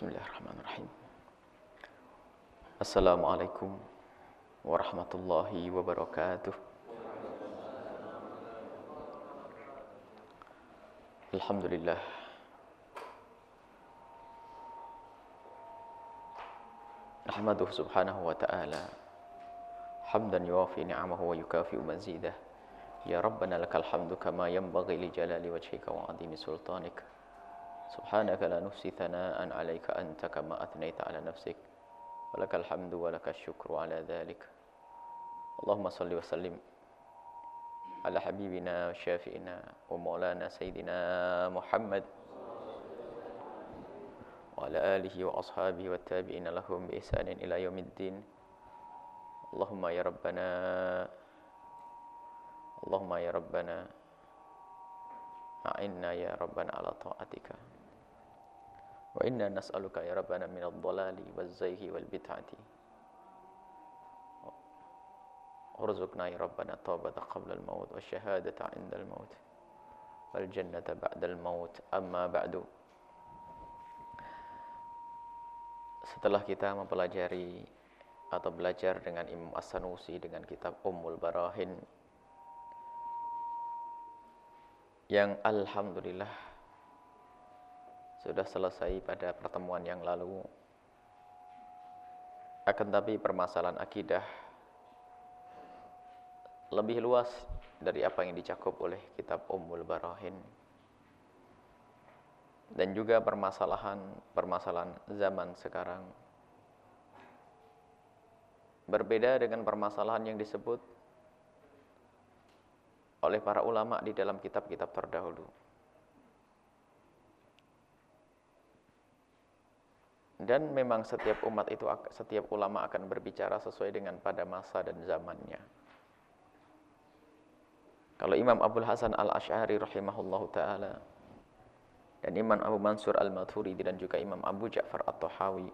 بسم الله الرحمن الرحيم. السلام عليكم ورحمة الله وبركاته. الحمد لله. نحمده سبحانه وتعالى. حمدا يوافي نعمه ويكافئ مزيده. يا ربنا لك الحمد كما ينبغي لجلال وجهك وعظيم سلطانك. سبحانك لا نحصي ثناء عليك أنت كما أثنيت على نفسك. ولك الحمد ولك الشكر على ذلك. اللهم صل وسلم على حبيبنا وشافئنا ومولانا سيدنا محمد وعلى آله وأصحابه والتابعين لهم بإحسان إلى يوم الدين. اللهم يا ربنا اللهم يا ربنا أعنا يا ربنا على طاعتك. Wa inna nas'aluka ya Rabbana minal dhalali wal zayhi wal bid'ati. Urzuqna ya Rabbana taubata qabla al-maut wa syahadata inda al-maut. Wal jannata ba'da al-maut amma ba'du. Setelah kita mempelajari atau belajar dengan Imam As-Sanusi dengan kitab Ummul Barahin yang alhamdulillah sudah selesai pada pertemuan yang lalu. Akan tapi permasalahan akidah lebih luas dari apa yang dicakup oleh kitab Ummul Barahin. Dan juga permasalahan-permasalahan zaman sekarang. Berbeda dengan permasalahan yang disebut oleh para ulama di dalam kitab-kitab terdahulu. Dan memang setiap umat itu, setiap ulama akan berbicara sesuai dengan pada masa dan zamannya. Kalau Imam Abdul Hasan Al-Ash'ari rahimahullahu ta'ala, dan Imam Abu Mansur Al-Maturidi dan juga Imam Abu Ja'far At-Tahawi,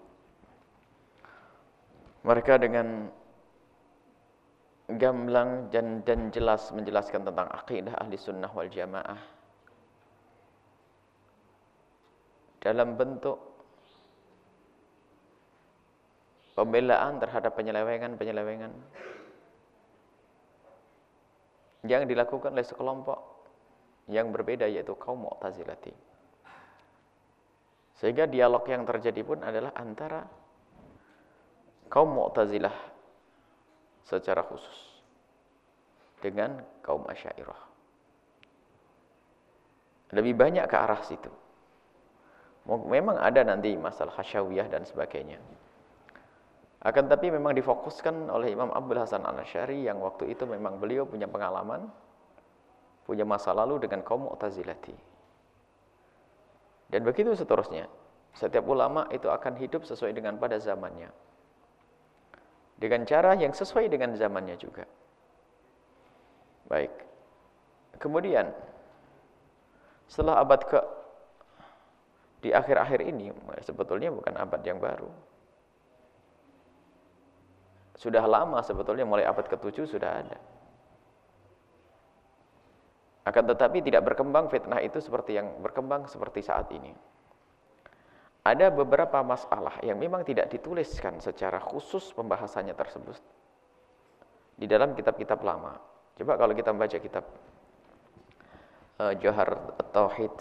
mereka dengan gamblang dan, dan jelas menjelaskan tentang akidah ahli sunnah wal jamaah dalam bentuk pembelaan terhadap penyelewengan-penyelewengan yang dilakukan oleh sekelompok yang berbeda yaitu kaum Mu'tazilati. Sehingga dialog yang terjadi pun adalah antara kaum Mu'tazilah secara khusus dengan kaum Asy'ariyah. Lebih banyak ke arah situ. Memang ada nanti masalah hasyawiyah dan sebagainya. Akan tapi memang difokuskan oleh Imam Abdul Hasan Al-Asy'ari yang waktu itu memang beliau punya pengalaman, punya masa lalu dengan kaum Mu'tazilati. Dan begitu seterusnya. Setiap ulama itu akan hidup sesuai dengan pada zamannya. Dengan cara yang sesuai dengan zamannya juga. Baik. Kemudian setelah abad ke di akhir-akhir ini sebetulnya bukan abad yang baru sudah lama sebetulnya mulai abad ke-7 sudah ada. Akan tetapi tidak berkembang fitnah itu seperti yang berkembang seperti saat ini. Ada beberapa masalah yang memang tidak dituliskan secara khusus pembahasannya tersebut di dalam kitab-kitab lama. Coba kalau kita membaca kitab uh, Johar Tauhid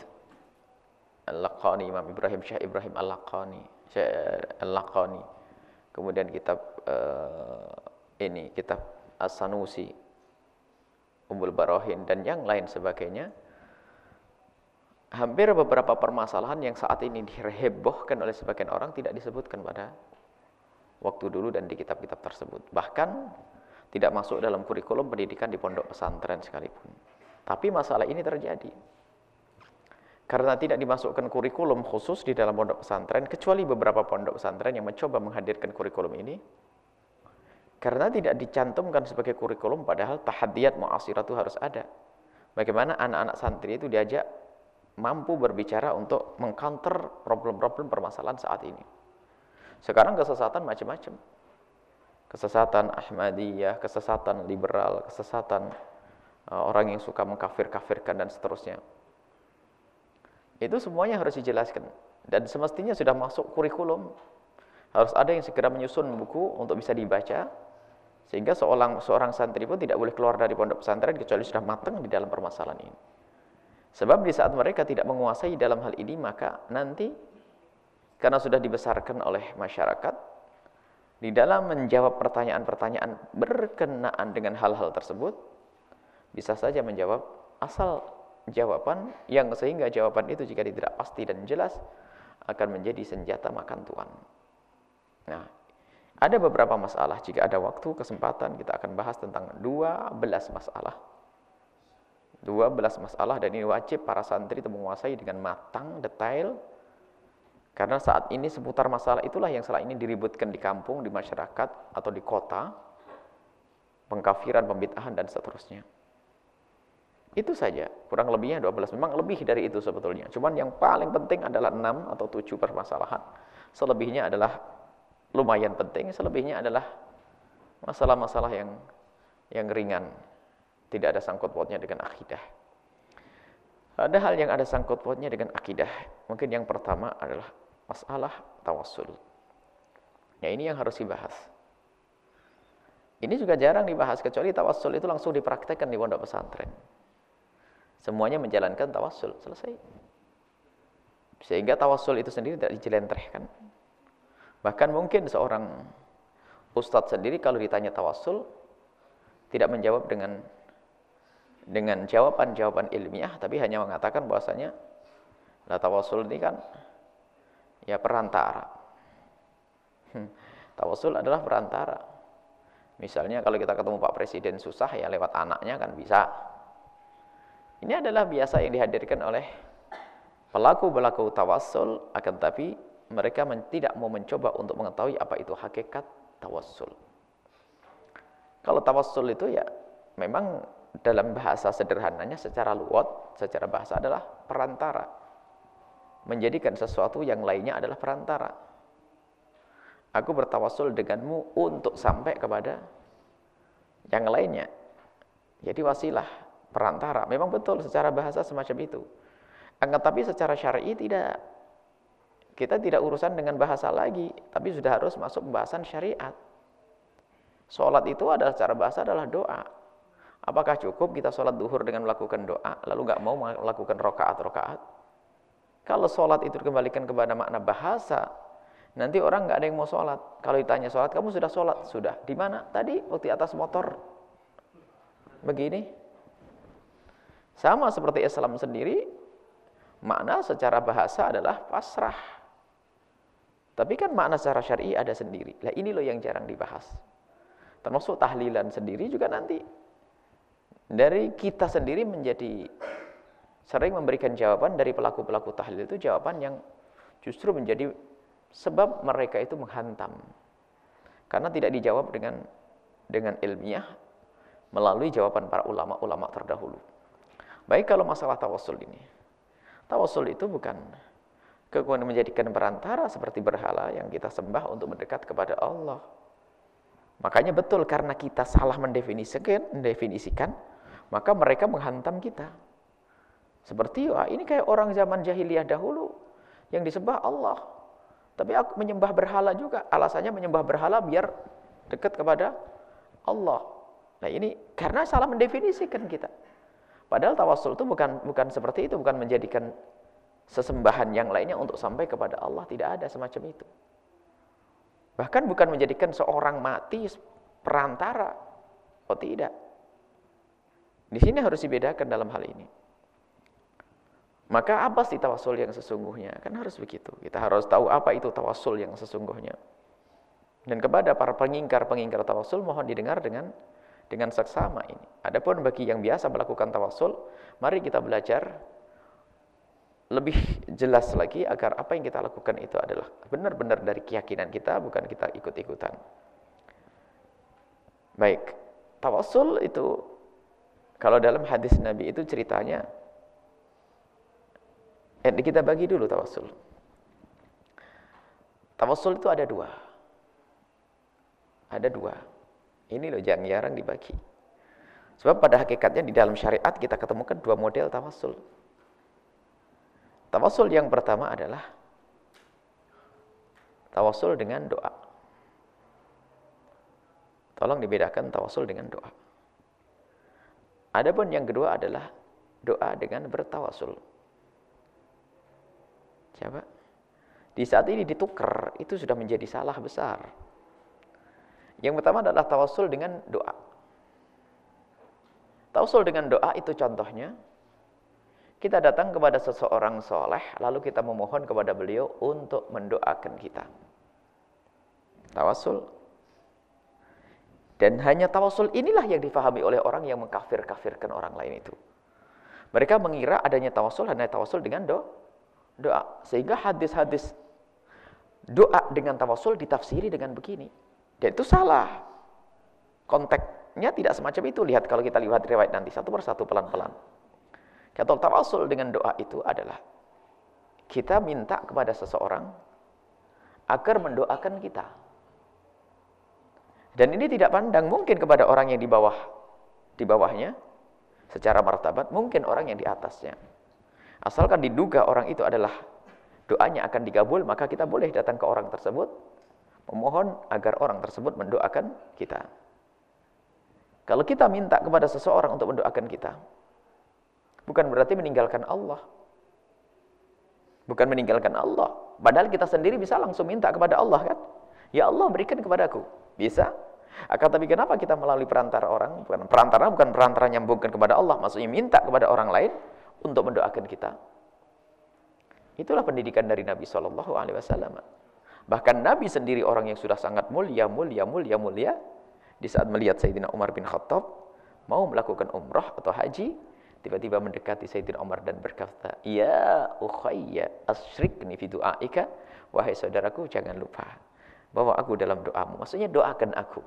Al-Laqani Imam Ibrahim Syekh Ibrahim Al-Laqani Syekh Al-Laqani kemudian kitab uh, ini kitab As-Sanusi Umbul Barohin dan yang lain sebagainya hampir beberapa permasalahan yang saat ini dihebohkan oleh sebagian orang tidak disebutkan pada waktu dulu dan di kitab-kitab tersebut. Bahkan tidak masuk dalam kurikulum pendidikan di pondok pesantren sekalipun. Tapi masalah ini terjadi karena tidak dimasukkan kurikulum khusus di dalam pondok pesantren, kecuali beberapa pondok pesantren yang mencoba menghadirkan kurikulum ini, karena tidak dicantumkan sebagai kurikulum, padahal tahadiyat mu'asirat itu harus ada. Bagaimana anak-anak santri itu diajak mampu berbicara untuk mengcounter problem-problem permasalahan saat ini. Sekarang kesesatan macam-macam. Kesesatan Ahmadiyah, kesesatan liberal, kesesatan uh, orang yang suka mengkafir-kafirkan dan seterusnya. Itu semuanya harus dijelaskan. dan semestinya sudah masuk kurikulum. Harus ada yang segera menyusun buku untuk bisa dibaca sehingga seorang seorang santri pun tidak boleh keluar dari pondok pesantren kecuali sudah matang di dalam permasalahan ini. Sebab di saat mereka tidak menguasai dalam hal ini maka nanti karena sudah dibesarkan oleh masyarakat di dalam menjawab pertanyaan-pertanyaan berkenaan dengan hal-hal tersebut bisa saja menjawab asal jawaban yang sehingga jawaban itu jika tidak pasti dan jelas akan menjadi senjata makan tuan. Nah, ada beberapa masalah. Jika ada waktu, kesempatan, kita akan bahas tentang 12 masalah. 12 masalah dan ini wajib para santri itu menguasai dengan matang, detail. Karena saat ini seputar masalah itulah yang salah ini diributkan di kampung, di masyarakat, atau di kota. Pengkafiran, pembitahan, dan seterusnya. Itu saja, kurang lebihnya 12. Memang lebih dari itu sebetulnya. Cuman yang paling penting adalah 6 atau 7 permasalahan. Selebihnya adalah lumayan penting, selebihnya adalah masalah-masalah yang yang ringan. Tidak ada sangkut pautnya dengan akidah. Ada hal yang ada sangkut pautnya dengan akidah. Mungkin yang pertama adalah masalah tawassul. Ya ini yang harus dibahas. Ini juga jarang dibahas kecuali tawassul itu langsung dipraktekkan di pondok pesantren. Semuanya menjalankan tawassul, selesai. Sehingga tawassul itu sendiri tidak dijelentrehkan. Bahkan mungkin seorang ustadz sendiri kalau ditanya tawassul tidak menjawab dengan dengan jawaban-jawaban ilmiah tapi hanya mengatakan bahwasanya lah tawassul ini kan ya perantara. Hmm, tawassul adalah perantara. Misalnya kalau kita ketemu Pak Presiden susah ya lewat anaknya kan bisa. Ini adalah biasa yang dihadirkan oleh pelaku-pelaku tawassul akan tapi mereka tidak mau mencoba untuk mengetahui apa itu hakikat tawassul. Kalau tawassul itu ya memang dalam bahasa sederhananya secara luwat, secara bahasa adalah perantara. Menjadikan sesuatu yang lainnya adalah perantara. Aku bertawassul denganmu untuk sampai kepada yang lainnya. Jadi wasilah perantara. Memang betul secara bahasa semacam itu. Tapi secara syar'i tidak. Kita tidak urusan dengan bahasa lagi, tapi sudah harus masuk pembahasan syariat. Sholat itu adalah secara bahasa adalah doa. Apakah cukup kita sholat duhur dengan melakukan doa, lalu nggak mau melakukan rokaat-rokaat? Kalau sholat itu dikembalikan kepada makna bahasa, nanti orang nggak ada yang mau sholat. Kalau ditanya sholat, kamu sudah sholat? Sudah. Di mana? Tadi waktu atas motor. Begini, sama seperti Islam sendiri, makna secara bahasa adalah pasrah. Tapi kan makna secara syar'i ada sendiri. Lah ini loh yang jarang dibahas. Termasuk tahlilan sendiri juga nanti. Dari kita sendiri menjadi sering memberikan jawaban dari pelaku-pelaku tahlil itu jawaban yang justru menjadi sebab mereka itu menghantam. Karena tidak dijawab dengan dengan ilmiah melalui jawaban para ulama-ulama terdahulu. Baik kalau masalah tawasul ini. Tawasul itu bukan kemudian menjadikan perantara seperti berhala yang kita sembah untuk mendekat kepada Allah. Makanya betul karena kita salah mendefinisikan, mendefinisikan maka mereka menghantam kita. Seperti wah ini kayak orang zaman jahiliyah dahulu yang disembah Allah. Tapi aku menyembah berhala juga. Alasannya menyembah berhala biar dekat kepada Allah. Nah ini karena salah mendefinisikan kita. Padahal tawasul itu bukan bukan seperti itu, bukan menjadikan sesembahan yang lainnya untuk sampai kepada Allah, tidak ada semacam itu. Bahkan bukan menjadikan seorang mati perantara. Oh tidak. Di sini harus dibedakan dalam hal ini. Maka apa sih tawasul yang sesungguhnya? Kan harus begitu. Kita harus tahu apa itu tawasul yang sesungguhnya. Dan kepada para pengingkar-pengingkar tawasul mohon didengar dengan dengan seksama ini. Adapun bagi yang biasa melakukan tawasul, mari kita belajar lebih jelas lagi agar apa yang kita lakukan itu adalah benar-benar dari keyakinan kita, bukan kita ikut-ikutan. Baik, tawasul itu kalau dalam hadis Nabi itu ceritanya eh, kita bagi dulu tawasul. Tawasul itu ada dua. Ada dua. Ini loh jarang-jarang dibagi. Sebab pada hakikatnya di dalam syariat kita ketemukan dua model tawasul. Tawasul yang pertama adalah tawasul dengan doa. Tolong dibedakan tawasul dengan doa. Adapun yang kedua adalah doa dengan bertawasul. Coba. Di saat ini ditukar, itu sudah menjadi salah besar. Yang pertama adalah tawasul dengan doa. Tawasul dengan doa itu contohnya, kita datang kepada seseorang soleh, lalu kita memohon kepada beliau untuk mendoakan kita. Tawasul. Dan hanya tawasul inilah yang difahami oleh orang yang mengkafir-kafirkan orang lain itu. Mereka mengira adanya tawasul hanya tawasul dengan do, doa. Sehingga hadis-hadis doa dengan tawasul ditafsiri dengan begini. Dan itu salah. Konteksnya tidak semacam itu. Lihat kalau kita lihat riwayat nanti satu persatu pelan-pelan. Kata tawasul dengan doa itu adalah kita minta kepada seseorang agar mendoakan kita. Dan ini tidak pandang mungkin kepada orang yang di bawah di bawahnya secara martabat, mungkin orang yang di atasnya. Asalkan diduga orang itu adalah doanya akan digabul, maka kita boleh datang ke orang tersebut memohon agar orang tersebut mendoakan kita. Kalau kita minta kepada seseorang untuk mendoakan kita, bukan berarti meninggalkan Allah. Bukan meninggalkan Allah. Padahal kita sendiri bisa langsung minta kepada Allah kan? Ya Allah berikan kepadaku. Bisa. Akan tapi kenapa kita melalui perantara orang? Bukan perantara bukan perantara nyambungkan kepada Allah, maksudnya minta kepada orang lain untuk mendoakan kita. Itulah pendidikan dari Nabi Shallallahu Alaihi Wasallam. Bahkan Nabi sendiri orang yang sudah sangat mulia, mulia, mulia, mulia, di saat melihat Sayyidina Umar bin Khattab mau melakukan umrah atau haji, tiba-tiba mendekati Sayyidina Umar dan berkata, "Ya ukhayya, asyrikni fi du'aika." Wahai saudaraku, jangan lupa bahwa aku dalam doamu. Maksudnya doakan aku.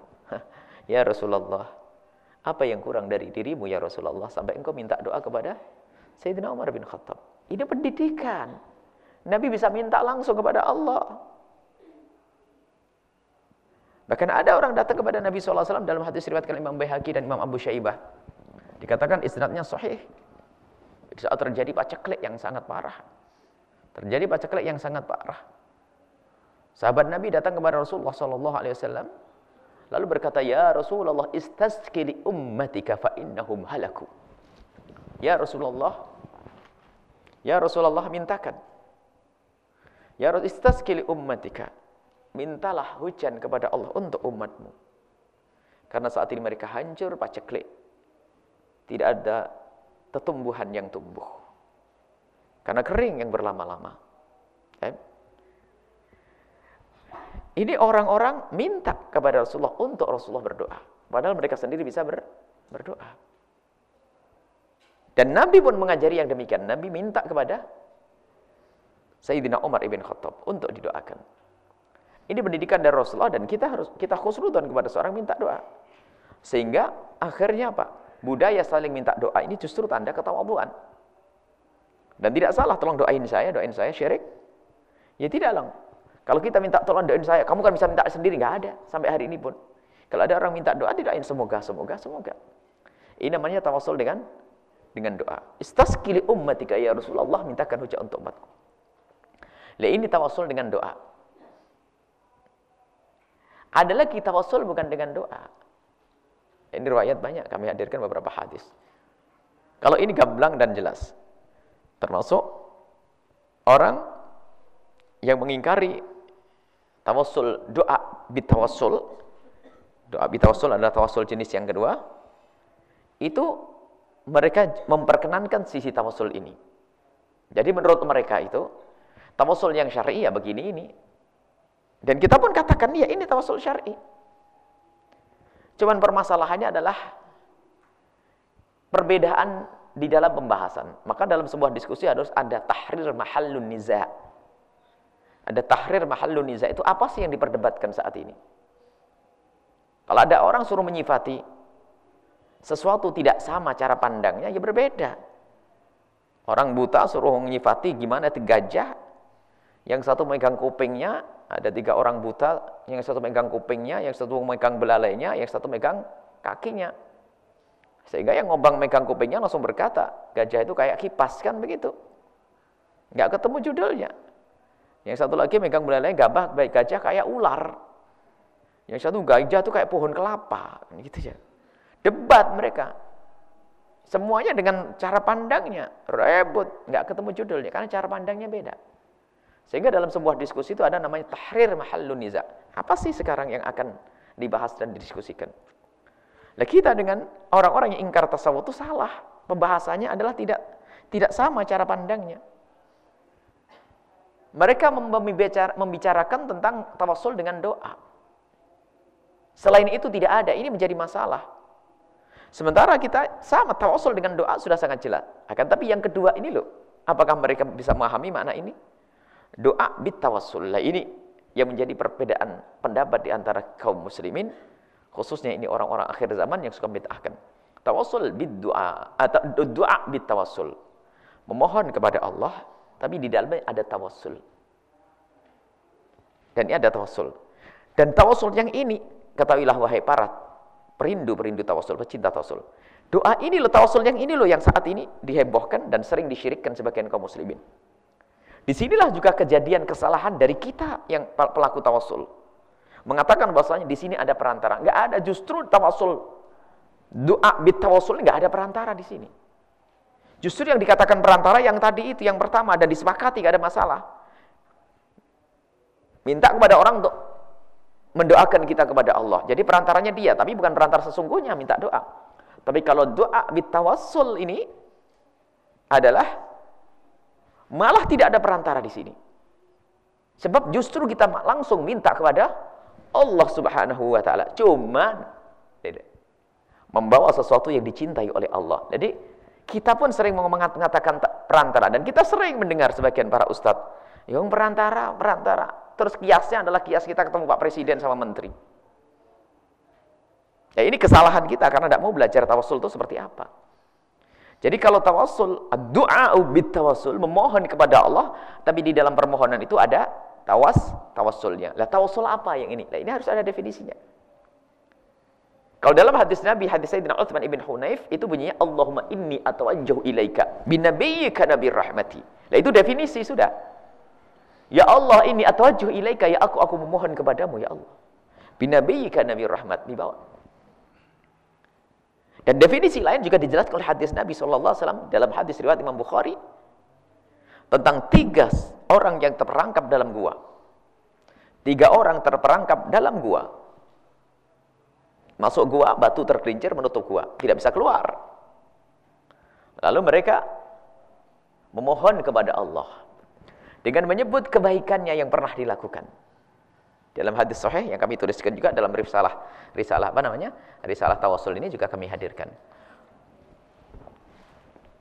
ya Rasulullah, apa yang kurang dari dirimu ya Rasulullah sampai engkau minta doa kepada Sayyidina Umar bin Khattab. Ini pendidikan. Nabi bisa minta langsung kepada Allah. Bahkan ada orang datang kepada Nabi SAW dalam hadis riwayat Imam Bayhaqi dan Imam Abu Syaibah. Dikatakan isnadnya sahih. Saat terjadi paceklik yang sangat parah. Terjadi paceklik yang sangat parah. Sahabat Nabi datang kepada Rasulullah sallallahu alaihi wasallam lalu berkata, "Ya Rasulullah, istasqi li ummatika fa innahum halaku." Ya Rasulullah, Ya Rasulullah mintakan. Ya Rasul istasqi li ummatika. Mintalah hujan kepada Allah untuk umatmu. Karena saat ini mereka hancur paceklik. Tidak ada tetumbuhan yang tumbuh. Karena kering yang berlama-lama. Eh? Ini orang-orang minta kepada Rasulullah untuk Rasulullah berdoa. Padahal mereka sendiri bisa ber, berdoa. Dan Nabi pun mengajari yang demikian. Nabi minta kepada Sayyidina Umar ibn Khattab untuk didoakan. Ini pendidikan dari Rasulullah dan kita harus kita khusnudan kepada seorang minta doa. Sehingga akhirnya apa? Budaya saling minta doa ini justru tanda ketawaduan. Dan tidak salah tolong doain saya, doain saya syirik. Ya tidak lah. Kalau kita minta tolong doain saya, kamu kan bisa minta sendiri, nggak ada sampai hari ini pun. Kalau ada orang minta doa, doain semoga, semoga, semoga. Ini namanya tawasul dengan dengan doa. Istasqili ummatika ya Rasulullah, mintakan hujan untuk umatku. Ini tawasul dengan doa. Ada lagi tawasul bukan dengan doa. Ini riwayat banyak, kami hadirkan beberapa hadis. Kalau ini gamblang dan jelas. Termasuk orang yang mengingkari Tawassul doa bitawassul. Doa bitawassul adalah tawassul jenis yang kedua. Itu mereka memperkenankan sisi tawassul ini. Jadi menurut mereka itu tawassul yang syar'i ya begini ini. Dan kita pun katakan ya ini tawassul syar'i. Cuman permasalahannya adalah perbedaan di dalam pembahasan. Maka dalam sebuah diskusi harus ada tahrir mahallun niza' Ada tahrir mahallun niza itu apa sih yang diperdebatkan saat ini? Kalau ada orang suruh menyifati sesuatu tidak sama cara pandangnya, ya berbeda. Orang buta suruh menyifati gimana itu gajah, yang satu megang kupingnya, ada tiga orang buta, yang satu megang kupingnya, yang satu megang belalainya, yang satu megang kakinya. Sehingga yang ngobang megang kupingnya langsung berkata, gajah itu kayak kipas kan begitu. Nggak ketemu judulnya. Yang satu lagi megang belalai gabah, baik gajah kayak ular. Yang satu gajah tuh kayak pohon kelapa, gitu ya. Debat mereka. Semuanya dengan cara pandangnya, rebut, nggak ketemu judulnya karena cara pandangnya beda. Sehingga dalam sebuah diskusi itu ada namanya tahrir mahallun niza. Apa sih sekarang yang akan dibahas dan didiskusikan? Nah kita dengan orang-orang yang ingkar tasawuf itu salah. Pembahasannya adalah tidak tidak sama cara pandangnya. Mereka membicarakan tentang tawassul dengan doa. Selain itu tidak ada, ini menjadi masalah. Sementara kita sama tawassul dengan doa sudah sangat jelas. Akan tapi yang kedua ini loh, apakah mereka bisa memahami makna ini? Doa bitawassul. Lah ini yang menjadi perbedaan pendapat di antara kaum muslimin, khususnya ini orang-orang akhir zaman yang suka bid'ahkan. Tawassul bid doa atau doa bitawassul. Memohon kepada Allah tapi di dalamnya ada tawassul. Dan ini ada tawassul. Dan tawassul yang ini, ketahuilah wahai para perindu-perindu tawassul, pecinta tawassul. Doa ini loh, tawassul yang ini loh yang saat ini dihebohkan dan sering disyirikkan sebagian kaum muslimin. Di sinilah juga kejadian kesalahan dari kita yang pelaku tawassul. Mengatakan bahwasanya di sini ada perantara. Enggak ada justru tawassul. Doa bit tawassul enggak ada perantara di sini. Justru yang dikatakan perantara yang tadi itu yang pertama dan disepakati gak ada masalah. Minta kepada orang untuk mendoakan kita kepada Allah. Jadi perantaranya dia, tapi bukan perantara sesungguhnya minta doa. Tapi kalau doa bitawassul ini adalah malah tidak ada perantara di sini. Sebab justru kita langsung minta kepada Allah Subhanahu wa taala. Cuman membawa sesuatu yang dicintai oleh Allah. Jadi kita pun sering mengatakan perantara dan kita sering mendengar sebagian para ustadz, yang perantara, perantara. Terus kiasnya adalah kias kita ketemu Pak Presiden sama Menteri. Ya ini kesalahan kita karena tidak mau belajar tawassul itu seperti apa. Jadi kalau tawassul, doa ubit tawassul, memohon kepada Allah, tapi di dalam permohonan itu ada tawas, tawassulnya. Lah tawassul apa yang ini? Nah ini harus ada definisinya. Kalau dalam hadis Nabi, hadis Sayyidina Uthman ibn Hunayf, itu bunyinya Allahumma inni atawajjahu ilaika binabiyyika nabi rahmati. Nah itu definisi sudah. Ya Allah ini atawajjahu ilaika, ya aku, aku memohon kepadamu, ya Allah. Binabiyyika nabi rahmat. Dibawa. Dan definisi lain juga dijelaskan oleh hadis Nabi SAW dalam hadis riwayat Imam Bukhari tentang tiga orang yang terperangkap dalam gua. Tiga orang terperangkap dalam gua Masuk gua, batu tergelincir menutup gua, tidak bisa keluar. Lalu mereka memohon kepada Allah dengan menyebut kebaikannya yang pernah dilakukan. Dalam hadis sahih yang kami tuliskan juga dalam risalah risalah apa namanya? Risalah tawasul ini juga kami hadirkan.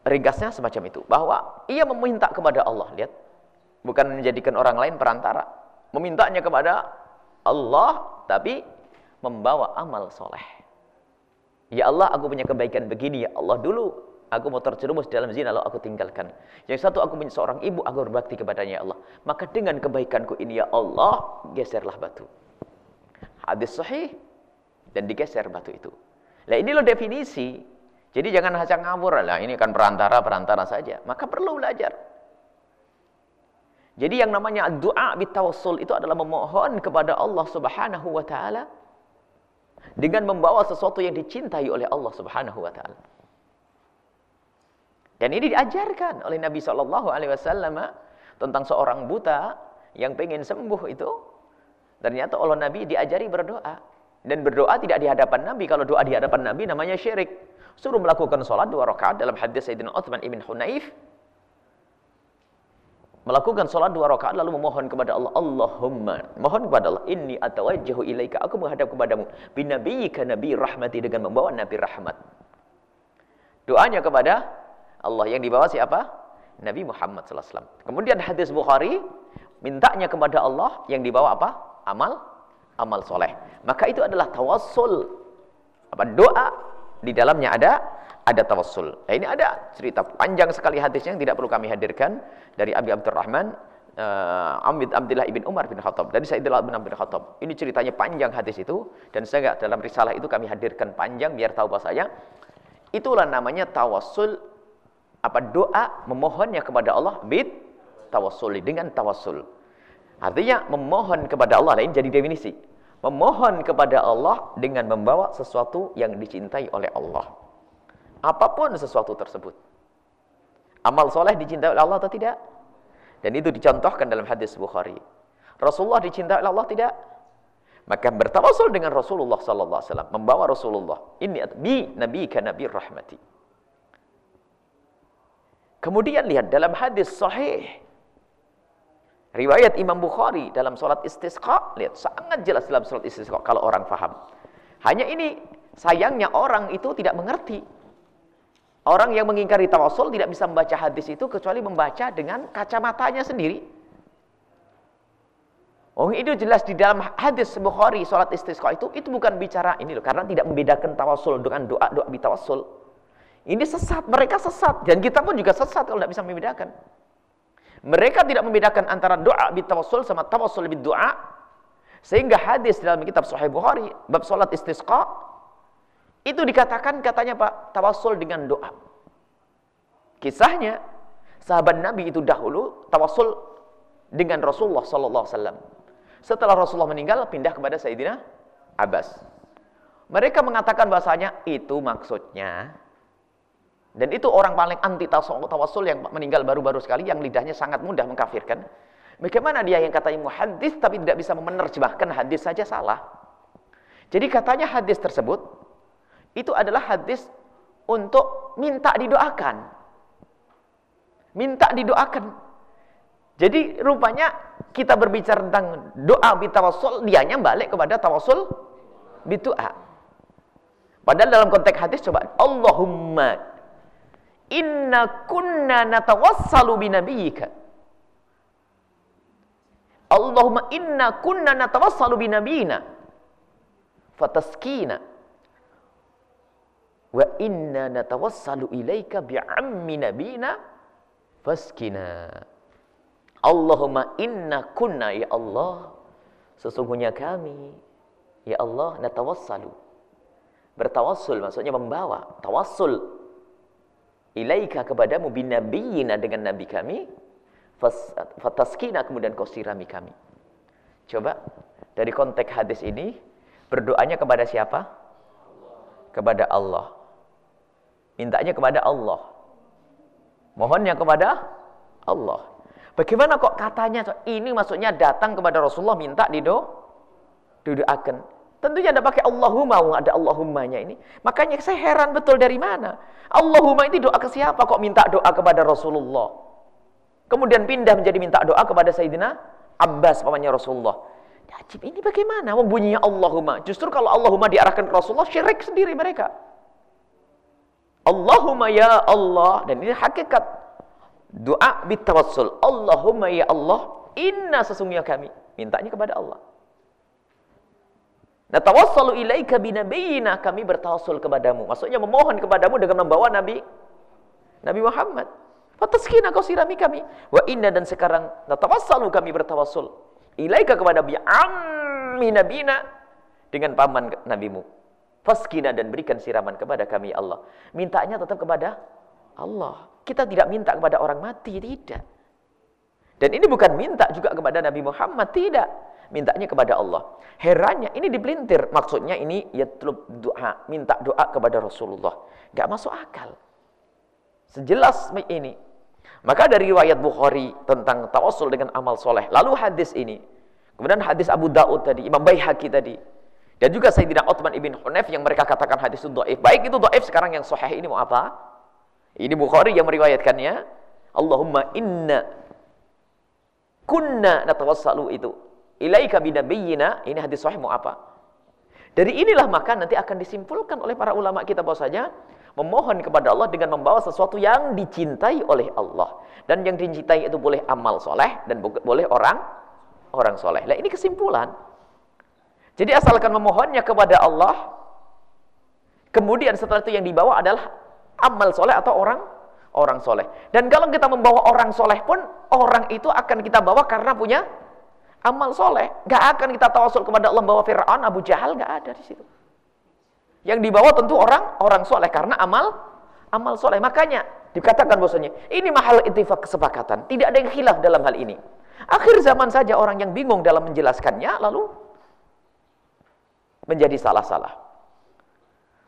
Ringkasnya semacam itu, bahwa ia meminta kepada Allah, lihat. Bukan menjadikan orang lain perantara. Memintanya kepada Allah, tapi membawa amal soleh. Ya Allah, aku punya kebaikan begini. Ya Allah, dulu aku mau terjerumus dalam zina, lalu aku tinggalkan. Yang satu, aku punya seorang ibu, aku berbakti kepadanya, ya Allah. Maka dengan kebaikanku ini, ya Allah, geserlah batu. Hadis sahih, dan digeser batu itu. Nah ini loh definisi. Jadi jangan hanya ngawur lah, ini kan perantara-perantara saja. Maka perlu belajar. Jadi yang namanya doa bitawassul itu adalah memohon kepada Allah Subhanahu wa taala dengan membawa sesuatu yang dicintai oleh Allah Subhanahu wa taala. Dan ini diajarkan oleh Nabi Shallallahu alaihi wasallam tentang seorang buta yang pengen sembuh itu. Ternyata Allah Nabi diajari berdoa dan berdoa tidak di hadapan Nabi. Kalau doa di hadapan Nabi namanya syirik. Suruh melakukan sholat dua rakaat dalam hadis Sayyidina Uthman ibn Hunayf melakukan sholat dua rakaat lalu memohon kepada Allah Allahumma mohon kepada Allah inni atawajjahu ilaika aku menghadap kepadamu binabiyyika nabi rahmati dengan membawa nabi rahmat doanya kepada Allah. Yang dibawa siapa? Nabi Muhammad wasallam. Kemudian hadis Bukhari mintanya kepada Allah. Yang dibawa apa? Amal amal soleh. Maka itu adalah tawassul. Apa? Doa. Di dalamnya ada ada tawassul. Nah, ini ada cerita panjang sekali hadisnya yang tidak perlu kami hadirkan. Dari Abi Abdurrahman uh, Amid Abdullah ibn Umar bin Khattab. Dari Sayyidina bin bin Khattab. Ini ceritanya panjang hadis itu. Dan saya dalam risalah itu kami hadirkan panjang biar tahu bahasanya. Itulah namanya tawassul apa doa memohonnya kepada Allah bid tawassuli dengan tawassul. Artinya memohon kepada Allah lain jadi definisi. Memohon kepada Allah dengan membawa sesuatu yang dicintai oleh Allah. Apa pun sesuatu tersebut. Amal soleh dicintai oleh Allah atau tidak? Dan itu dicontohkan dalam hadis Bukhari. Rasulullah dicintai oleh Allah tidak? Maka bertawasul dengan Rasulullah sallallahu alaihi wasallam, membawa Rasulullah. Ini bi nabi ka nabi rahmati. Kemudian lihat dalam hadis sahih riwayat Imam Bukhari dalam salat istisqa, lihat sangat jelas dalam salat istisqa kalau orang faham. Hanya ini sayangnya orang itu tidak mengerti. Orang yang mengingkari tawasul tidak bisa membaca hadis itu kecuali membaca dengan kacamatanya sendiri. Oh itu jelas di dalam hadis Bukhari salat istisqa itu itu bukan bicara ini loh karena tidak membedakan tawasul dengan doa doa bitawassul. Ini sesat, mereka sesat dan kita pun juga sesat kalau tidak bisa membedakan. Mereka tidak membedakan antara doa bitawassul sama tawassul doa sehingga hadis dalam kitab Sahih Bukhari bab salat istisqa itu dikatakan katanya Pak tawassul dengan doa. Kisahnya sahabat Nabi itu dahulu tawassul dengan Rasulullah sallallahu alaihi wasallam. Setelah Rasulullah meninggal, pindah kepada Sayyidina Abbas. Mereka mengatakan bahasanya itu maksudnya. Dan itu orang paling anti tawasul yang meninggal baru-baru sekali, yang lidahnya sangat mudah mengkafirkan. Bagaimana dia yang katanya muhadis tapi tidak bisa menerjemahkan hadis saja salah. Jadi katanya hadis tersebut, itu adalah hadis untuk minta didoakan. Minta didoakan. Jadi rupanya kita berbicara tentang doa bitawassul, dianya balik kepada tawassul bitu'a. Padahal dalam konteks hadis coba Allahumma inna kunna natawassalu binabiyyika. Allahumma inna kunna natawassalu binabiyina fataskina wa inna natawassalu ilaika bi'ammi nabina faskina. Allahumma inna kunna ya Allah sesungguhnya kami ya Allah natawassalu bertawassul maksudnya membawa tawassul ilaika kepadamu binabiyina dengan nabi kami fataskina kemudian kau sirami kami. Coba dari konteks hadis ini berdoanya kepada siapa? Kepada Allah. Mintanya kepada Allah. Mohonnya kepada Allah. Bagaimana kok katanya ini maksudnya datang kepada Rasulullah minta dido didoakan. Tentunya ada pakai Allahumma, ada Allahummanya ini. Makanya saya heran betul dari mana. Allahumma itu doa ke siapa kok minta doa kepada Rasulullah. Kemudian pindah menjadi minta doa kepada Sayyidina Abbas pamannya Rasulullah. Ajib ini bagaimana membunyinya Allahumma? Justru kalau Allahumma diarahkan ke Rasulullah syirik sendiri mereka. Allahumma ya Allah dan ini hakikat Doa bitawassul. Allahumma ya Allah, inna sesungguhnya kami. Mintanya kepada Allah. Natawassalu ilaika binabiyina. Kami bertawassul kepadamu. Maksudnya memohon kepadamu dengan membawa Nabi Nabi Muhammad. Fataskina kau sirami kami. Wa inna dan sekarang natawassalu kami bertawassul. Ilaika kepada bi ammi nabina. Dengan paman nabimu. Faskina dan berikan siraman kepada kami Allah. Mintanya tetap kepada Allah. Kita tidak minta kepada orang mati, tidak. Dan ini bukan minta juga kepada Nabi Muhammad, tidak. Mintanya kepada Allah. Herannya, ini dipelintir. Maksudnya ini ya doa, minta doa kepada Rasulullah. Gak masuk akal. Sejelas ini. Maka dari riwayat Bukhari tentang tawasul dengan amal soleh. Lalu hadis ini. Kemudian hadis Abu Daud tadi, Imam Baihaqi tadi. Dan juga Sayyidina Uthman ibn Hunayf yang mereka katakan hadis itu do'if. Baik itu do'if, sekarang yang sahih ini mau apa? Ini Bukhari yang meriwayatkannya. Allahumma inna kunna natawassalu itu. Ilaika binabiyyina. Ini hadis sahih mau apa? Dari inilah maka nanti akan disimpulkan oleh para ulama kita bahwasanya memohon kepada Allah dengan membawa sesuatu yang dicintai oleh Allah dan yang dicintai itu boleh amal soleh dan boleh orang orang soleh. Nah ini kesimpulan. Jadi asalkan memohonnya kepada Allah, kemudian setelah itu yang dibawa adalah amal soleh atau orang orang soleh. Dan kalau kita membawa orang soleh pun, orang itu akan kita bawa karena punya amal soleh. Gak akan kita tawasul kepada Allah membawa Fir'aun, Abu Jahal, gak ada di situ. Yang dibawa tentu orang orang soleh karena amal amal soleh. Makanya dikatakan bahwasanya ini mahal ittifaq kesepakatan. Tidak ada yang khilaf dalam hal ini. Akhir zaman saja orang yang bingung dalam menjelaskannya lalu menjadi salah-salah.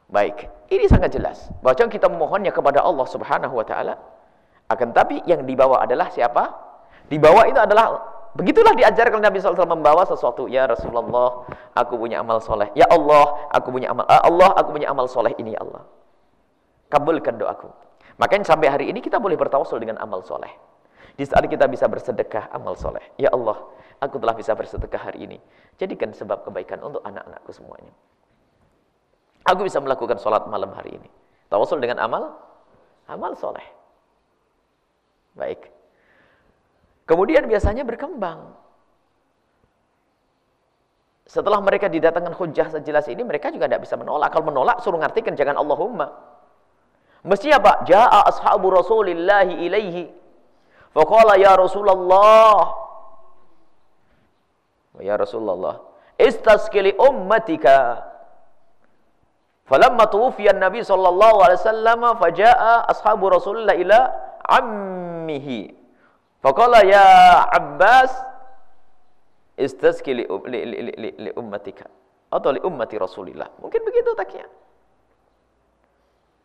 Baik, ini sangat jelas. Bahwa kita memohonnya kepada Allah Subhanahu wa taala. Akan tapi yang dibawa adalah siapa? Dibawa itu adalah begitulah diajarkan Nabi SAW membawa sesuatu. Ya Rasulullah, aku punya amal soleh. Ya Allah, aku punya amal. Ah, Allah, aku punya amal soleh ini ya Allah. Kabulkan doaku. Makanya sampai hari ini kita boleh bertawasul dengan amal soleh. Di saat kita bisa bersedekah amal soleh. Ya Allah, aku telah bisa bersedekah hari ini. Jadikan sebab kebaikan untuk anak-anakku semuanya. Aku bisa melakukan sholat malam hari ini. Tawasul dengan amal, amal soleh. Baik. Kemudian biasanya berkembang. Setelah mereka didatangkan hujah sejelas ini, mereka juga tidak bisa menolak. Kalau menolak, suruh ngartikan jangan Allahumma. Mestinya apa? Ja'a ashabu rasulillahi ilaihi Faqala ya Rasulullah Ya Rasulullah istasqi li ummatika Falamma tuwfiya an-nabi sallallahu alaihi wasallam faja'a ashabu Rasulillah ila ammihi Faqala ya Abbas istasqi li, li, li, li, li ummatika atau li ummati Rasulillah. Mungkin begitu taknya.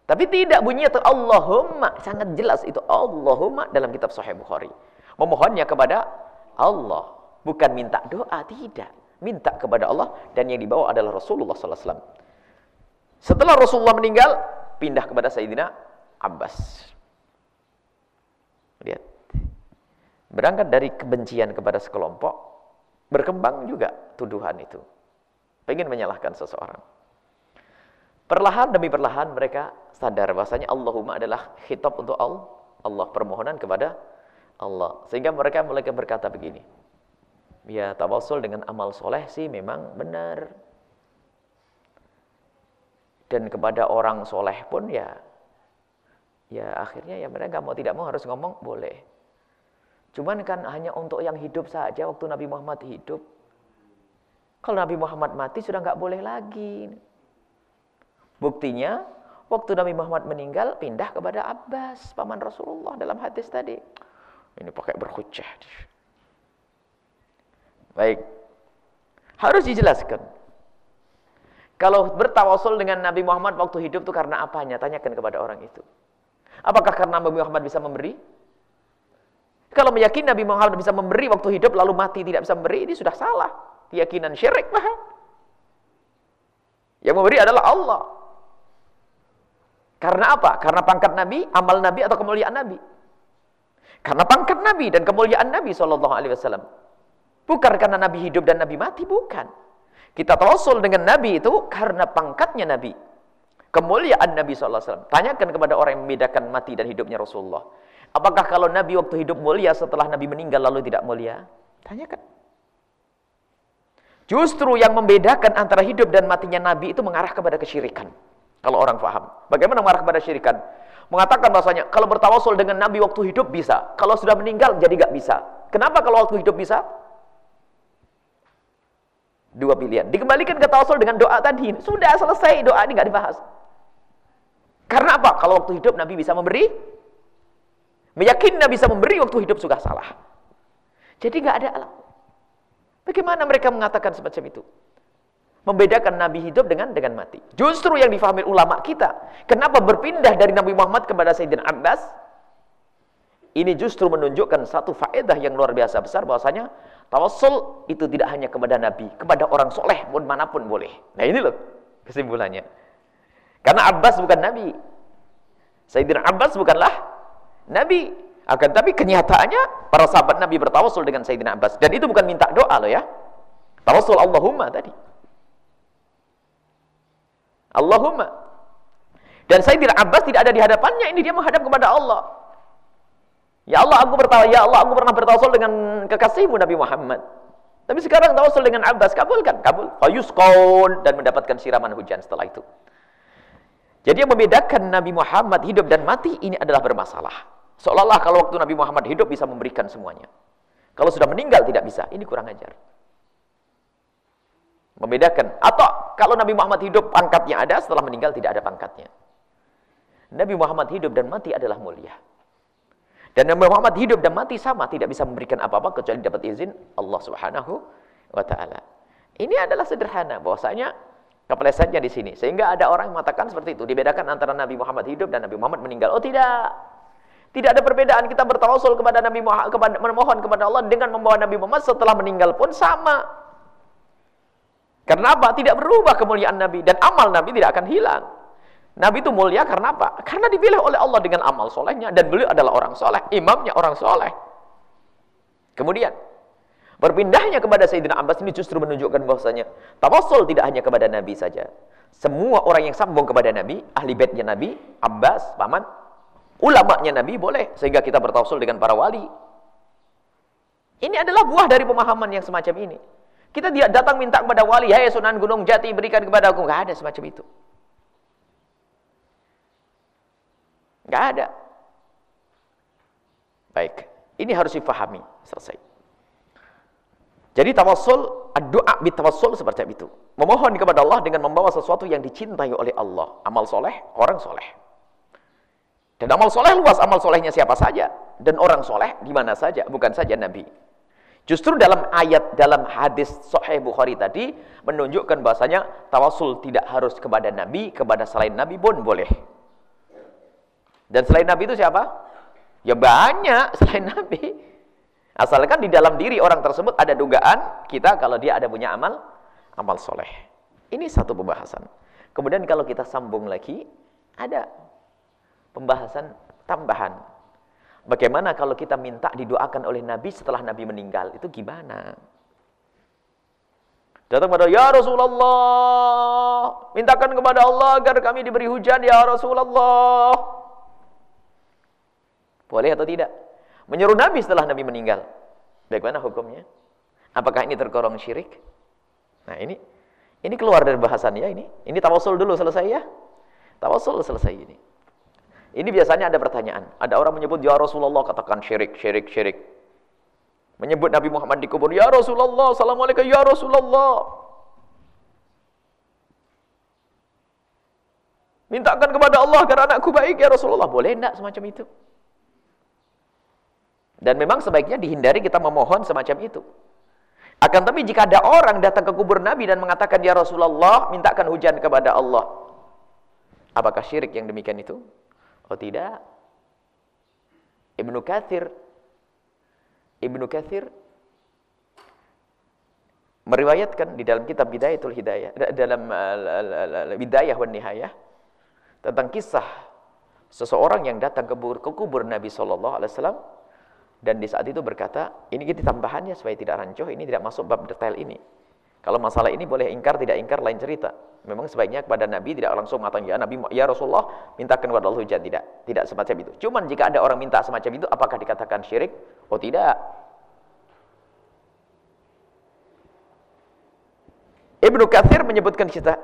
Tapi tidak bunyinya itu Allahumma. Sangat jelas itu Allahumma dalam kitab Sahih Bukhari. Memohonnya kepada Allah. Bukan minta doa, tidak. Minta kepada Allah dan yang dibawa adalah Rasulullah SAW. Setelah Rasulullah meninggal, pindah kepada Sayyidina Abbas. Lihat. Berangkat dari kebencian kepada sekelompok, berkembang juga tuduhan itu. Pengen menyalahkan seseorang. Perlahan demi perlahan mereka sadar bahasanya Allahumma adalah khitab untuk Allah, Allah permohonan kepada Allah. Sehingga mereka mulai berkata begini. Ya tawasul dengan amal soleh sih memang benar. Dan kepada orang soleh pun ya ya akhirnya ya mereka mau tidak mau harus ngomong boleh. Cuman kan hanya untuk yang hidup saja waktu Nabi Muhammad hidup. Kalau Nabi Muhammad mati sudah nggak boleh lagi. Buktinya, waktu Nabi Muhammad meninggal, pindah kepada Abbas, paman Rasulullah dalam hadis tadi. Ini pakai berhujjah. Baik. Harus dijelaskan. Kalau bertawasul dengan Nabi Muhammad waktu hidup itu karena apanya? Tanyakan kepada orang itu. Apakah karena Nabi Muhammad bisa memberi? Kalau meyakini Nabi Muhammad bisa memberi waktu hidup lalu mati tidak bisa memberi, ini sudah salah. Keyakinan syirik bahkan. Yang memberi adalah Allah. Karena apa? Karena pangkat Nabi, amal Nabi atau kemuliaan Nabi? Karena pangkat Nabi dan kemuliaan Nabi Shallallahu Alaihi Wasallam. Bukan karena Nabi hidup dan Nabi mati, bukan. Kita tawasul dengan Nabi itu karena pangkatnya Nabi. Kemuliaan Nabi SAW. Tanyakan kepada orang yang membedakan mati dan hidupnya Rasulullah. Apakah kalau Nabi waktu hidup mulia setelah Nabi meninggal lalu tidak mulia? Tanyakan. Justru yang membedakan antara hidup dan matinya Nabi itu mengarah kepada kesyirikan. Kalau orang faham. Bagaimana marah kepada syirikan? Mengatakan bahasanya, kalau bertawasul dengan Nabi waktu hidup bisa. Kalau sudah meninggal jadi gak bisa. Kenapa kalau waktu hidup bisa? Dua pilihan. Dikembalikan ke tawasul dengan doa tadi. Sudah selesai doa ini gak dibahas. Karena apa? Kalau waktu hidup Nabi bisa memberi. Meyakini Nabi bisa memberi waktu hidup sudah salah. Jadi gak ada alam. Bagaimana mereka mengatakan semacam itu? membedakan Nabi hidup dengan dengan mati. Justru yang difahami ulama kita, kenapa berpindah dari Nabi Muhammad kepada Sayyidina Abbas? Ini justru menunjukkan satu faedah yang luar biasa besar bahwasanya tawassul itu tidak hanya kepada Nabi, kepada orang soleh pun mana pun boleh. Nah ini loh kesimpulannya. Karena Abbas bukan Nabi. Sayyidina Abbas bukanlah Nabi. Akan tapi kenyataannya para sahabat Nabi bertawasul dengan Sayyidina Abbas. Dan itu bukan minta doa loh ya. Tawasul Allahumma tadi. Allahumma. Dan Sayyidina Abbas tidak ada di hadapannya, ini dia menghadap kepada Allah. Ya Allah, aku bertawa, ya Allah, aku pernah bertawasul dengan kekasihmu Nabi Muhammad. Tapi sekarang tawasul dengan Abbas, kabulkan, kabul. Fayusqaun dan mendapatkan siraman hujan setelah itu. Jadi yang membedakan Nabi Muhammad hidup dan mati ini adalah bermasalah. Seolah-olah kalau waktu Nabi Muhammad hidup bisa memberikan semuanya. Kalau sudah meninggal tidak bisa. Ini kurang ajar. Membedakan. Atau kalau Nabi Muhammad hidup pangkatnya ada, setelah meninggal tidak ada pangkatnya. Nabi Muhammad hidup dan mati adalah mulia. Dan Nabi Muhammad hidup dan mati sama, tidak bisa memberikan apa-apa kecuali dapat izin Allah Subhanahu wa taala. Ini adalah sederhana bahwasanya keplesetnya di sini. Sehingga ada orang yang mengatakan seperti itu, dibedakan antara Nabi Muhammad hidup dan Nabi Muhammad meninggal. Oh tidak. Tidak ada perbedaan kita bertawasul kepada Nabi Muhammad kepada memohon kepada Allah dengan membawa Nabi Muhammad setelah meninggal pun sama. Karena apa? Tidak berubah kemuliaan Nabi dan amal Nabi tidak akan hilang. Nabi itu mulia karena apa? Karena dipilih oleh Allah dengan amal solehnya dan beliau adalah orang soleh, imamnya orang soleh. Kemudian berpindahnya kepada Sayyidina Abbas ini justru menunjukkan bahwasanya tawassul tidak hanya kepada Nabi saja. Semua orang yang sambung kepada Nabi, ahli baitnya Nabi, Abbas, paman, ulamanya Nabi boleh sehingga kita bertawassul dengan para wali. Ini adalah buah dari pemahaman yang semacam ini. Kita tidak datang minta kepada wali, "Hai Sunan Gunung Jati, berikan kepada aku." Enggak ada semacam itu. Enggak ada. Baik, ini harus difahami. Selesai. Jadi tawassul, doa bitawassul seperti itu. Memohon kepada Allah dengan membawa sesuatu yang dicintai oleh Allah. Amal soleh, orang soleh. Dan amal soleh luas, amal solehnya siapa saja. Dan orang soleh di mana saja, bukan saja Nabi. Justru dalam ayat, dalam hadis Sahih Bukhari tadi, menunjukkan bahasanya tawassul tidak harus kepada Nabi, kepada selain Nabi pun boleh. Dan selain Nabi itu siapa? Ya banyak selain Nabi. Asalkan di dalam diri orang tersebut ada dugaan kita kalau dia ada punya amal amal soleh. Ini satu pembahasan. Kemudian kalau kita sambung lagi, ada pembahasan tambahan. Bagaimana kalau kita minta didoakan oleh Nabi setelah Nabi meninggal? Itu gimana? Datang pada Ya Rasulullah, mintakan kepada Allah agar kami diberi hujan Ya Rasulullah. Boleh atau tidak? Menyuruh Nabi setelah Nabi meninggal. Bagaimana hukumnya? Apakah ini tergolong syirik? Nah ini ini keluar dari bahasan ya ini. Ini tawasul dulu selesai ya. Tawasul selesai ini. Ini biasanya ada pertanyaan. Ada orang menyebut ya Rasulullah katakan syirik, syirik, syirik. Menyebut Nabi Muhammad di kubur ya Rasulullah, assalamualaikum ya Rasulullah. Mintakan kepada Allah agar anakku baik ya Rasulullah. Boleh enggak semacam itu? Dan memang sebaiknya dihindari kita memohon semacam itu. Akan tapi jika ada orang datang ke kubur Nabi dan mengatakan, Ya Rasulullah, mintakan hujan kepada Allah. Apakah syirik yang demikian itu? Oh tidak. Ibnu Kathir. Ibnu Kathir meriwayatkan di dalam kitab Bidayatul Hidayah, dalam Bidayah wa Nihayah, tentang kisah seseorang yang datang ke kubur, ke kubur Nabi Sallallahu Alaihi Wasallam dan di saat itu berkata, ini kita tambahannya supaya tidak rancuh, ini tidak masuk bab detail ini. Kalau masalah ini boleh ingkar, tidak ingkar, lain cerita. Memang sebaiknya kepada Nabi tidak langsung mengatakan, ya Nabi, ya Rasulullah, mintakan kepada Allah hujan. Tidak, tidak semacam itu. Cuman jika ada orang minta semacam itu, apakah dikatakan syirik? Oh tidak. Ibnu Kathir menyebutkan cerita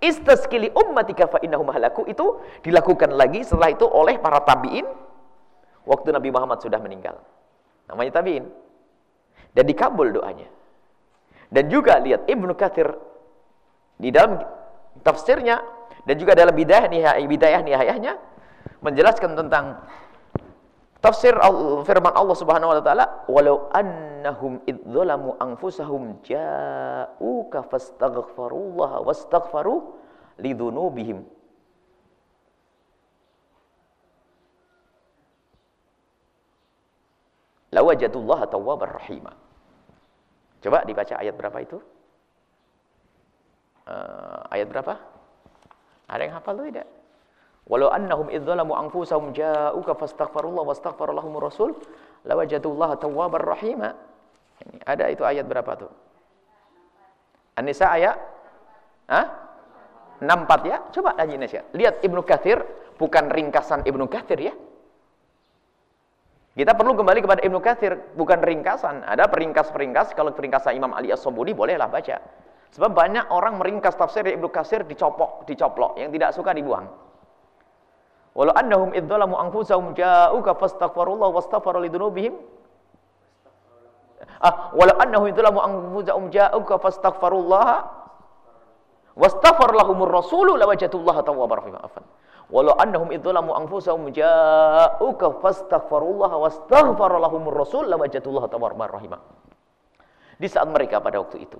istaskili ummatika fa innahum halaku itu dilakukan lagi setelah itu oleh para tabi'in waktu Nabi Muhammad sudah meninggal. Namanya tabi'in. Dan dikabul doanya. Dan juga lihat Ibnu Katsir di dalam tafsirnya dan juga dalam bidayah nihayah, bidayah nihayahnya menjelaskan tentang tafsir firman Allah Subhanahu wa taala walau annahum idzalamu anfusahum ja'uka fastaghfirullaha wastaghfaru lidzunubihim lawajadullah tawwabar rahima. Coba dibaca ayat berapa itu? Uh, ayat berapa? Ada yang hafal tidak? Walau annahum idzalamu anfusahum ja'uka fastaghfirullah wastaghfar lahumur rasul lawajadullah tawwabar rahima. Ini ada itu ayat berapa tuh? An-Nisa ayat Hah? 64 ya. Coba lagi Indonesia. Lihat Ibnu Katsir, bukan ringkasan Ibnu Katsir ya. Kita perlu kembali kepada Ibnu Katsir, bukan ringkasan. Ada peringkas-peringkas, kalau peringkasan Imam Ali As-Sobuni bolehlah baca. Sebab banyak orang meringkas tafsir Ibnu Katsir dicopok, dicoplok, yang tidak suka dibuang. Walau annahum idzalamu anfusahum ja'uka fastaghfirullah wastaghfaru lidunubihim Ah, walau annahum idzalamu anfusahum ja'uka fastaghfirullah wastaghfar lahumur rasulu lawajatullaha tawwabar rahim. Walau annahum idzalamu anfusahum ja'uka fastaghfirullaha wastaghfara lahumur rasul lawajatullaha tawwarbar rahimah. Di saat mereka pada waktu itu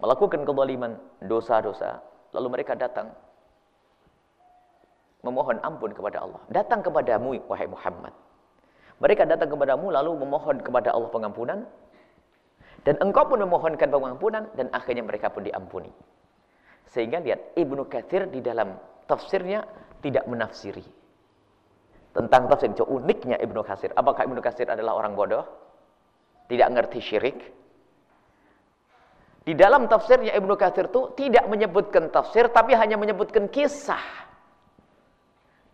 melakukan kezaliman, dosa-dosa, lalu mereka datang memohon ampun kepada Allah. Datang kepadamu wahai Muhammad. Mereka datang kepadamu lalu memohon kepada Allah pengampunan dan engkau pun memohonkan pengampunan dan akhirnya mereka pun diampuni. Sehingga lihat Ibnu Katsir di dalam tafsirnya tidak menafsiri. Tentang tafsir itu uniknya Ibnu Katsir. Apakah Ibnu Katsir adalah orang bodoh? Tidak ngerti syirik? Di dalam tafsirnya Ibnu Katsir itu tidak menyebutkan tafsir tapi hanya menyebutkan kisah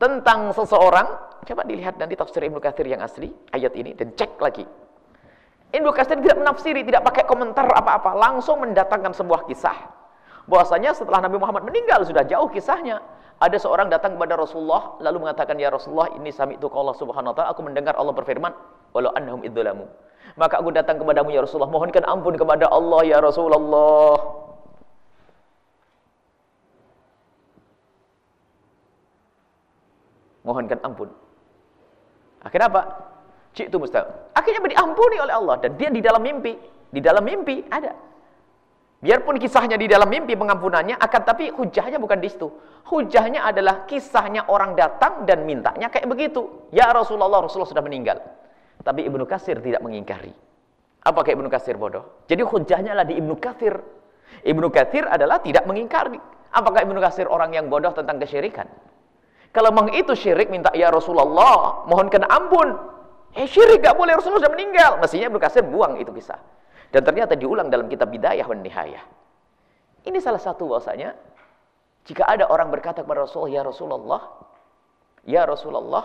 tentang seseorang. Coba dilihat nanti tafsir Ibnu Katsir yang asli ayat ini dan cek lagi. Ibnu Katsir tidak menafsiri, tidak pakai komentar apa-apa, langsung mendatangkan sebuah kisah. Bahwasanya setelah Nabi Muhammad meninggal sudah jauh kisahnya. Ada seorang datang kepada Rasulullah lalu mengatakan, "Ya Rasulullah, ini sami itu Allah Subhanahu wa taala, aku mendengar Allah berfirman, walau annahum idzalamu." Maka aku datang kepadamu ya Rasulullah, mohonkan ampun kepada Allah ya Rasulullah. Mohonkan ampun. Akhirnya apa? Cik itu mustahil. Akhirnya diampuni oleh Allah dan dia di dalam mimpi, di dalam mimpi ada Biarpun kisahnya di dalam mimpi pengampunannya, akan tapi hujahnya bukan di situ. Hujahnya adalah kisahnya orang datang dan mintanya kayak begitu. Ya Rasulullah, Rasulullah sudah meninggal. Tapi Ibnu Kasir tidak mengingkari. Apakah Ibnu Kasir bodoh? Jadi hujahnya adalah di Ibnu Kasir. Ibnu Kasir adalah tidak mengingkari. Apakah Ibnu Kasir orang yang bodoh tentang kesyirikan? Kalau memang itu syirik, minta ya Rasulullah, mohonkan ampun. Eh syirik gak boleh, Rasulullah sudah meninggal. Mestinya Ibnu Kasir buang itu kisah. Dan ternyata diulang dalam kitab Bidayah dan Nihayah. Ini salah satu bahasanya, jika ada orang berkata kepada Rasulullah, Ya Rasulullah, Ya Rasulullah,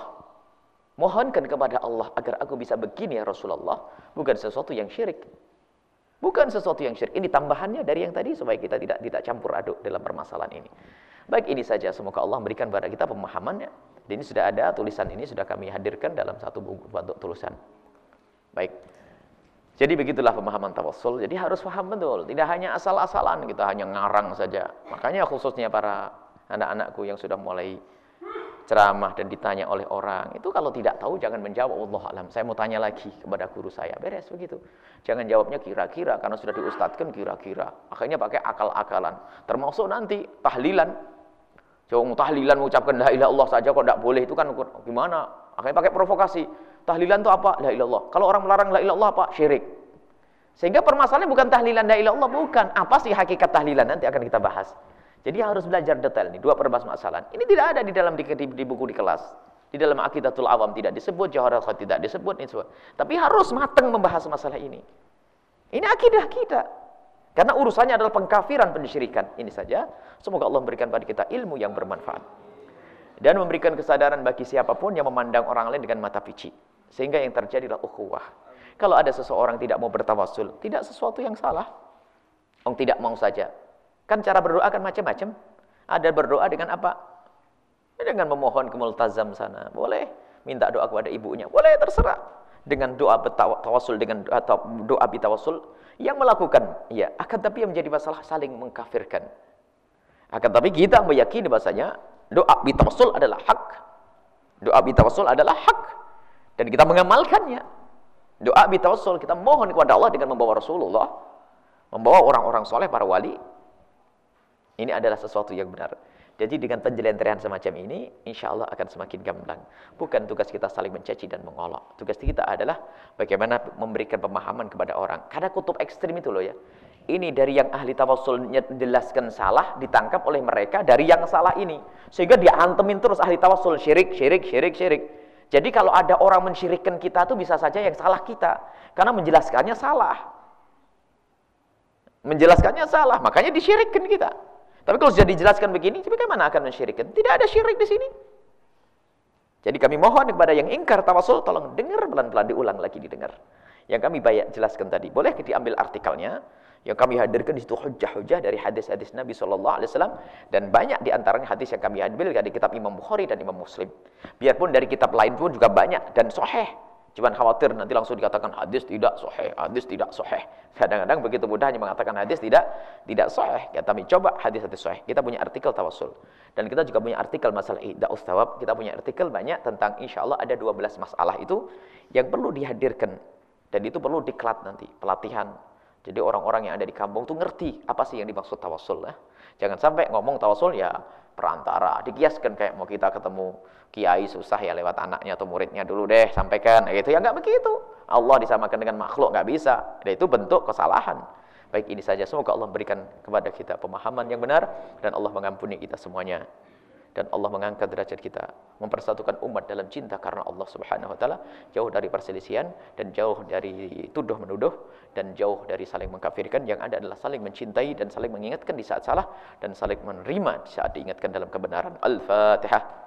mohonkan kepada Allah agar aku bisa begini ya Rasulullah, bukan sesuatu yang syirik. Bukan sesuatu yang syirik. Ini tambahannya dari yang tadi supaya kita tidak tidak campur aduk dalam permasalahan ini. Baik ini saja semoga Allah memberikan kepada kita pemahamannya. Dan ini sudah ada tulisan ini sudah kami hadirkan dalam satu buku bentuk tulisan. Baik. Jadi begitulah pemahaman tawassul. Jadi harus paham betul. Tidak hanya asal-asalan kita hanya ngarang saja. Makanya khususnya para anak-anakku yang sudah mulai ceramah dan ditanya oleh orang. Itu kalau tidak tahu jangan menjawab Allah alam. Saya mau tanya lagi kepada guru saya. Beres begitu. Jangan jawabnya kira-kira karena sudah diustadkan kira-kira. Akhirnya pakai akal-akalan. Termasuk nanti tahlilan. Coba tahlilan mengucapkan la ilaha Allah saja kok tidak boleh itu kan gimana? Akhirnya pakai provokasi. Tahlilan itu apa? La ilallah. Kalau orang melarang la ilallah apa? Syirik. Sehingga permasalahannya bukan tahlilan la ilallah, bukan. Apa sih hakikat tahlilan? Nanti akan kita bahas. Jadi harus belajar detail nih, dua permasalahan. Ini tidak ada di dalam di, di, di buku di kelas. Di dalam akidatul awam tidak disebut, jawahar tidak disebut, ini. Tapi harus matang membahas masalah ini. Ini akidah kita. Karena urusannya adalah pengkafiran, pensyirikan. Ini saja. Semoga Allah memberikan pada kita ilmu yang bermanfaat. Dan memberikan kesadaran bagi siapa pun yang memandang orang lain dengan mata pici. Sehingga yang terjadilah ukhuwah. Kalau ada seseorang tidak mau bertawasul, tidak sesuatu yang salah. Orang tidak mau saja. Kan cara berdoa kan macam-macam. Ada berdoa dengan apa? Dengan memohon ke multazam sana. Boleh. Minta doa kepada ibunya. Boleh, terserah. Dengan doa tawasul dengan doa, doa bitawasul yang melakukan ya akan tapi yang menjadi masalah saling mengkafirkan akan tapi kita meyakini bahasanya doa bitawasul adalah hak doa bitawasul adalah hak dan kita mengamalkannya. Doa bitawassul kita mohon kepada Allah dengan membawa Rasulullah, membawa orang-orang soleh para wali. Ini adalah sesuatu yang benar. Jadi dengan penjelenteran semacam ini, insya Allah akan semakin gamblang. Bukan tugas kita saling mencaci dan mengolok. Tugas kita adalah bagaimana memberikan pemahaman kepada orang. Karena kutub ekstrim itu loh ya. Ini dari yang ahli tawassul jelaskan salah, ditangkap oleh mereka dari yang salah ini. Sehingga diantemin terus ahli tawassul, syirik, syirik, syirik, syirik. Jadi kalau ada orang mensyirikkan kita itu bisa saja yang salah kita. Karena menjelaskannya salah. Menjelaskannya salah, makanya disyirikkan kita. Tapi kalau sudah dijelaskan begini, bagaimana akan mensyirikkan? Tidak ada syirik di sini. Jadi kami mohon kepada yang ingkar tawasul, tolong dengar pelan-pelan, diulang lagi didengar. Yang kami banyak jelaskan tadi. Boleh diambil artikelnya, yang kami hadirkan di situ hujah-hujah dari hadis-hadis Nabi Shallallahu Alaihi Wasallam dan banyak di antaranya hadis yang kami ambil dari kitab Imam Bukhari dan Imam Muslim. Biarpun dari kitab lain pun juga banyak dan soheh. Cuman khawatir nanti langsung dikatakan hadis tidak sahih, hadis tidak sahih. Kadang-kadang begitu mudahnya mengatakan hadis tidak tidak sahih. Kita coba hadis-hadis sahih. Kita punya artikel tawasul. Dan kita juga punya artikel masalah ihda'us thawab. Kita punya artikel banyak tentang insya Allah ada 12 masalah itu yang perlu dihadirkan. Dan itu perlu diklat nanti, pelatihan. Jadi orang-orang yang ada di kampung tuh ngerti apa sih yang dimaksud tawasul. Ya. Jangan sampai ngomong tawasul ya perantara. Dikiaskan kayak mau kita ketemu kiai susah ya lewat anaknya atau muridnya dulu deh sampaikan. Gitu ya nggak begitu. Allah disamakan dengan makhluk nggak bisa. Dan itu bentuk kesalahan. Baik ini saja semoga Allah berikan kepada kita pemahaman yang benar dan Allah mengampuni kita semuanya dan Allah mengangkat derajat kita, mempersatukan umat dalam cinta karena Allah Subhanahu wa taala, jauh dari perselisihan dan jauh dari tuduh menuduh dan jauh dari saling mengkafirkan yang ada adalah saling mencintai dan saling mengingatkan di saat salah dan saling menerima di saat diingatkan dalam kebenaran. Al-Fatihah.